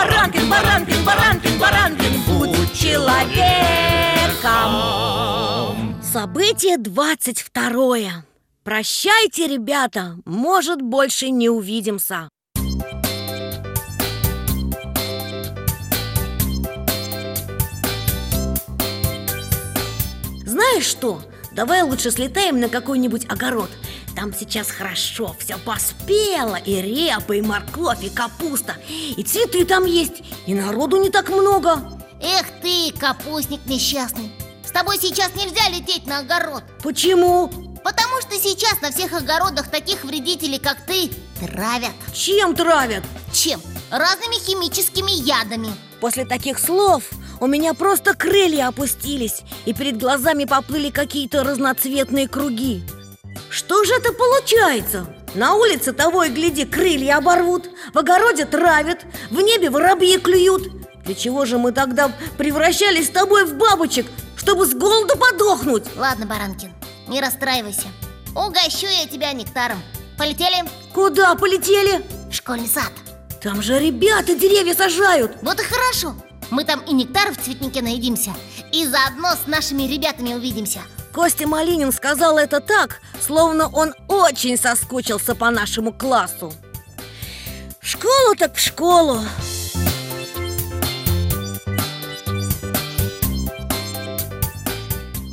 Баранкин, Баранкин, Баранкин, Баранкин Будь человеком. Событие 22 Прощайте, ребята, может, больше не увидимся. Знаешь что? Давай лучше слетаем на какой-нибудь огород Там сейчас хорошо, все поспело И репа, и морковь, и капуста И цветы там есть, и народу не так много Эх ты, капустник несчастный С тобой сейчас нельзя лететь на огород Почему? Потому что сейчас на всех огородах таких вредителей, как ты, травят Чем травят? Чем? Разными химическими ядами После таких слов у меня просто крылья опустились И перед глазами поплыли какие-то разноцветные круги Что же это получается? На улице того и гляди крылья оборвут В огороде травят В небе воробьи клюют Для чего же мы тогда превращались с тобой в бабочек? Чтобы с голоду подохнуть Ладно, Баранкин, не расстраивайся Угощу я тебя нектаром Полетели? Куда полетели? В школьный сад Там же ребята деревья сажают Вот и хорошо Мы там и нектар в цветнике наедимся И заодно с нашими ребятами увидимся Костя Малинин сказал это так, словно он очень соскучился по нашему классу. В школу так в школу.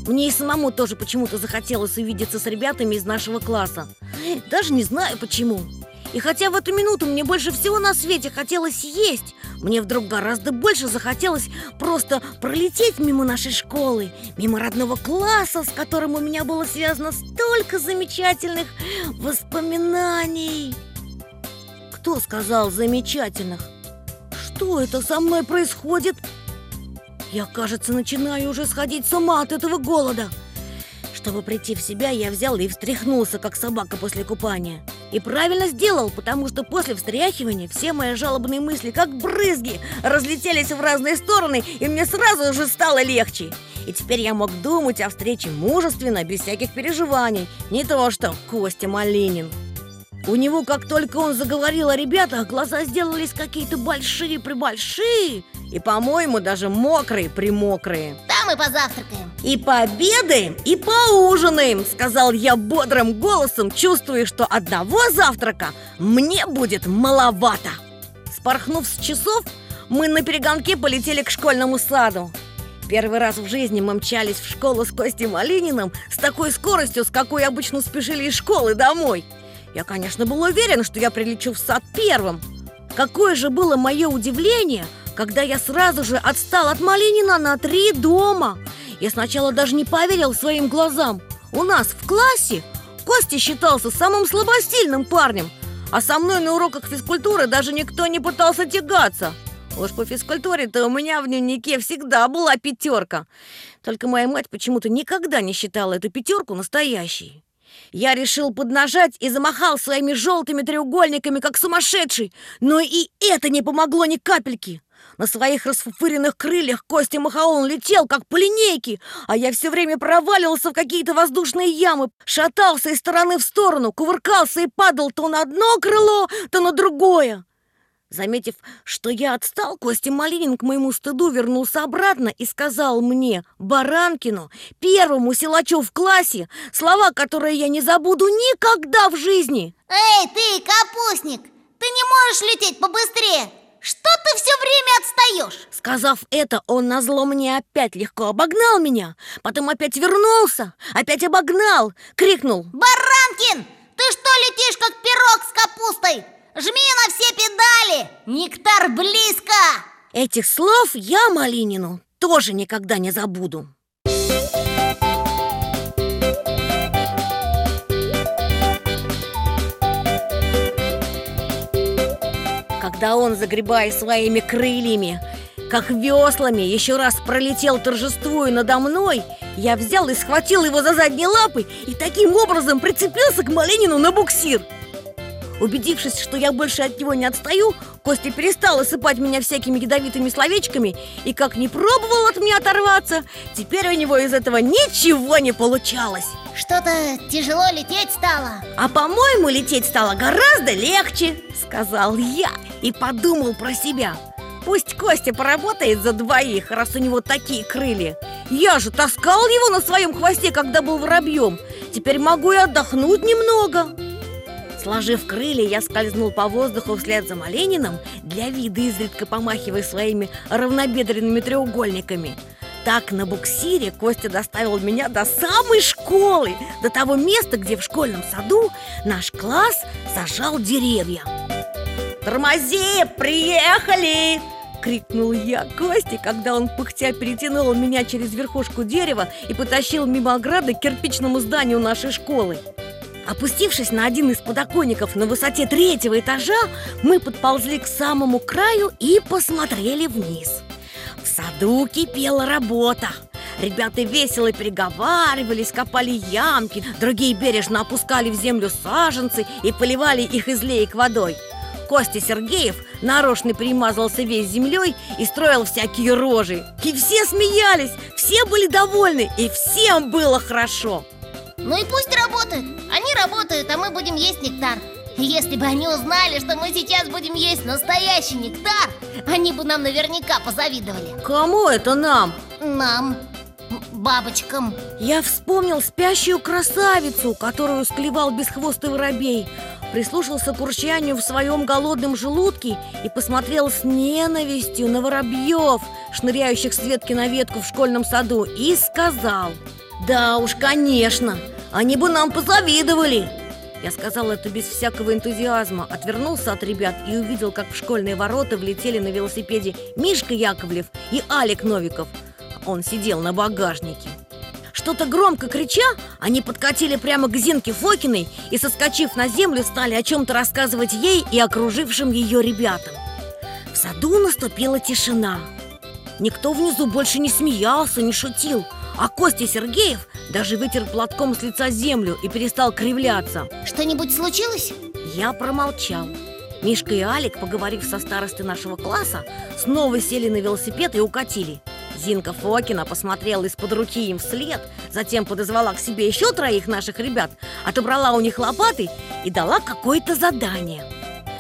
Мне и самому тоже почему-то захотелось увидеться с ребятами из нашего класса. Даже не знаю почему И хотя в эту минуту мне больше всего на свете хотелось есть Мне вдруг гораздо больше захотелось просто пролететь мимо нашей школы Мимо родного класса, с которым у меня было связано столько замечательных воспоминаний Кто сказал замечательных? Что это со мной происходит? Я, кажется, начинаю уже сходить с ума от этого голода Чтобы прийти в себя, я взял и встряхнулся, как собака после купания И правильно сделал, потому что после встряхивания все мои жалобные мысли, как брызги, разлетелись в разные стороны И мне сразу же стало легче. И теперь я мог думать о встрече мужественно, без всяких переживаний. Не то что Костя Малинин. У него, как только он заговорил о ребятах, глаза сделались какие-то большие-пребольшие И, по-моему, даже мокрые-примокрые. Там и позавтракаем И пообедаем, и поужинаем, сказал я бодрым голосом, чувствуя, что одного завтрака мне будет маловато. Спорхнув с часов, мы на перегонке полетели к школьному саду. Первый раз в жизни мы мчались в школу с Костей Малининым с такой скоростью, с какой обычно спешили из школы домой. Я, конечно, был уверен, что я прилечу в сад первым. Какое же было мое удивление, когда я сразу же отстал от Малинина на три дома Я сначала даже не поверил своим глазам У нас в классе Костя считался самым слабостильным парнем А со мной на уроках физкультуры даже никто не пытался тягаться Уж по физкультуре-то у меня в дневнике всегда была пятерка Только моя мать почему-то никогда не считала эту пятерку настоящей я решил поднажать и замахал своими желтыми треугольниками, как сумасшедший. Но и это не помогло ни капельки. На своих расфуфыренных крыльях Костя Махаон летел, как по линейке, а я все время проваливался в какие-то воздушные ямы, шатался из стороны в сторону, кувыркался и падал то на одно крыло, то на другое. Заметив, что я отстал, Костя Малинин к моему стыду вернулся обратно и сказал мне, Баранкину, первому силачу в классе, слова, которые я не забуду никогда в жизни. Эй, ты, капустник, ты не можешь лететь побыстрее? Что ты все время отстаешь? Сказав это, он назло мне опять легко обогнал меня, потом опять вернулся, опять обогнал, крикнул Баранкин, ты что летишь, как пирог с капустой? Жми на все педали! Нектар близко! Этих слов я Малинину тоже никогда не забуду. Когда он, загребая своими крыльями, как веслами, еще раз пролетел торжествуя надо мной, я взял и схватил его за задние лапы и таким образом прицепился к Малинину на буксир – Убедившись, что я больше от него не отстаю, Костя перестал осыпать меня всякими ядовитыми словечками И как не пробовал от меня оторваться, теперь у него из этого ничего не получалось. Что-то тяжело лететь стало. А по-моему, лететь стало гораздо легче, сказал я и подумал про себя. Пусть Костя поработает за двоих, раз у него такие крылья. Я же таскал его на своем хвосте, когда был воробьем Теперь могу и отдохнуть немного. Сложив крылья, я скользнул по воздуху вслед за Малениным Для вида изредка помахивая своими равнобедренными треугольниками. Так на буксире Костя доставил меня до самой школы До того места, где в школьном саду наш класс сажал деревья «Тормози, приехали!» Крикнул я Косте, когда он пыхтя перетянул меня через верхушку дерева и потащил мимо ограды к кирпичному зданию нашей школы. Опустившись на один из подоконников на высоте третьего этажа, мы подползли к самому краю и посмотрели вниз. В саду кипела работа. Ребята весело переговаривались, копали ямки, другие бережно опускали в землю саженцы и поливали их из леек водой. Костя Сергеев нарочно перемазался весь землей и строил всякие рожи. И все смеялись, все были довольны, и всем было хорошо. Ну и пусть работают. Они работают, а мы будем есть нектар. Если бы они узнали, что мы сейчас будем есть настоящий нектар, они бы нам наверняка позавидовали. Кому это нам? Нам, бабочкам. Я вспомнил спящую красавицу, которую склевал бесхвостый воробей прислушался к урчанию в своем голодном желудке и посмотрел с ненавистью на воробьев, шныряющих с ветки на ветку в школьном саду, и сказал «Да уж, конечно, они бы нам позавидовали!» Я сказал это без всякого энтузиазма, отвернулся от ребят и увидел, как в школьные ворота влетели на велосипеде Мишка Яковлев и Алик Новиков. Он сидел на багажнике. Что-то громко крича, они подкатили прямо к Зинке Фокиной и, соскочив на землю, стали о чем-то рассказывать ей и окружившим ее ребятам. В саду наступила тишина. Никто внизу больше не смеялся, не шутил, а Костя Сергеев даже вытер платком с лица землю и перестал кривляться. Что-нибудь случилось? Я промолчал. Мишка и Алик, поговорив со старостой нашего класса, снова сели на велосипед и укатили. Зинка Фокина посмотрела из-под руки им вслед, затем подозвала к себе еще троих наших ребят, отобрала у них лопаты и дала какое-то задание.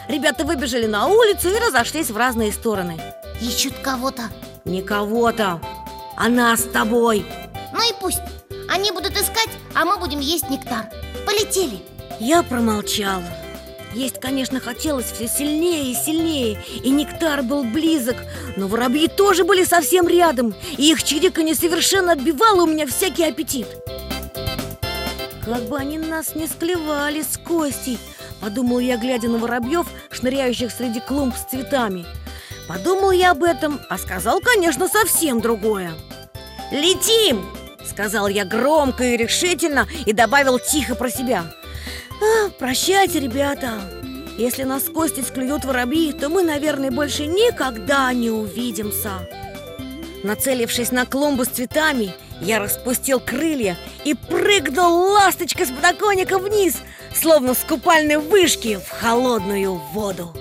Ребята выбежали на улицу и разошлись в разные стороны. Ищут кого-то. Не кого-то, а нас с тобой. Ну и пусть. Они будут искать, а мы будем есть нектар. Полетели. Я промолчала. Есть, конечно, хотелось все сильнее и сильнее, и нектар был близок, но воробьи тоже были совсем рядом, и их чириканье совершенно отбивало у меня всякий аппетит. Как бы они нас не склевали с Костей, подумал я, глядя на воробьев, шныряющих среди клумб с цветами. Подумал я об этом, а сказал, конечно, совсем другое. «Летим!» — сказал я громко и решительно и добавил тихо про себя – прощайте, ребята Если нас с Костей склюют воробьи, то мы, наверное, больше никогда не увидимся Нацелившись на клумбу с цветами, я распустил крылья и прыгнул ласточкой с подоконника вниз, словно с купальной вышки в холодную воду.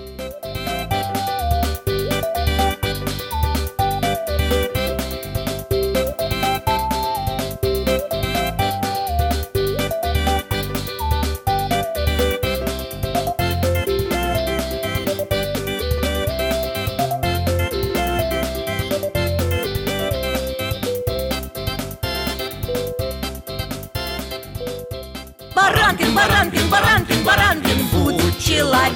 Баранкин, Баранкин, Баранкин, Баранкин, будь человеком.